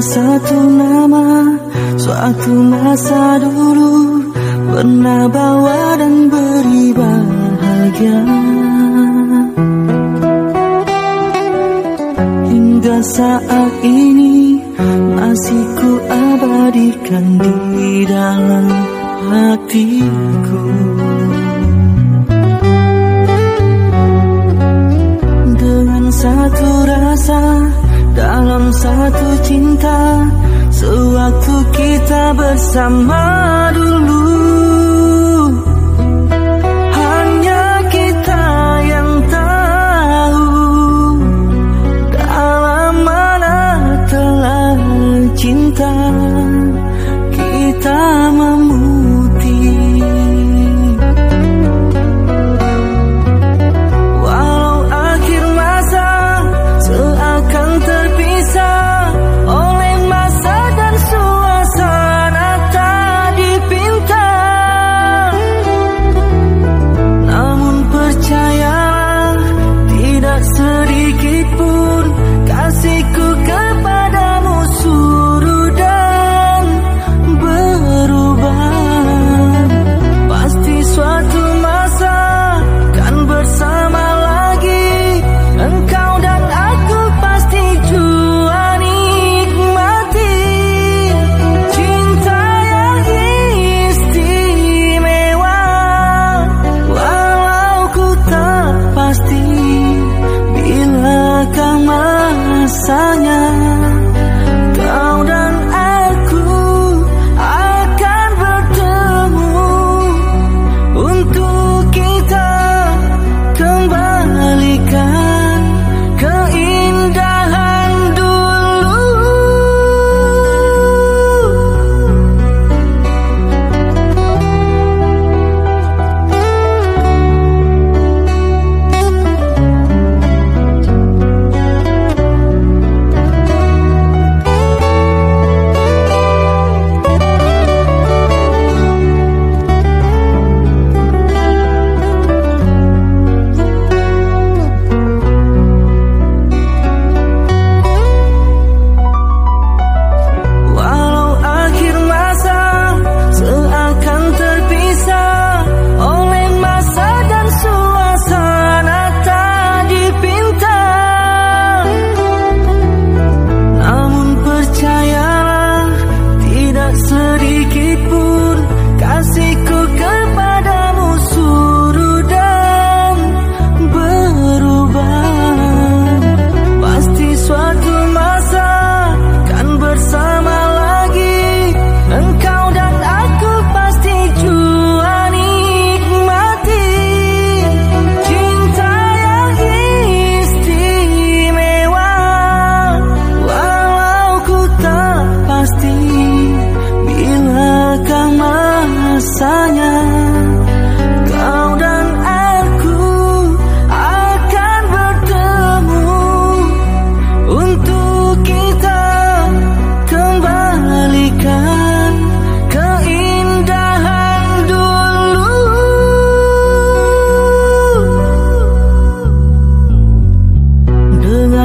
satu nama Suatu masa dulu Pernah bawa dan beri bahagia. Hingga saat ini Masih ku abadikan di dalam hatiku kita bersama dulu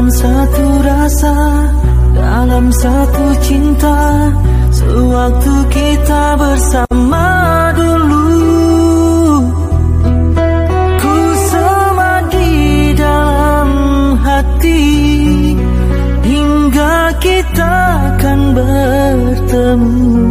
satu rasa Dalam satu cinta Sewaktu kita bersama dulu. Ku semadi dalam hati Hingga kita akan bertemu.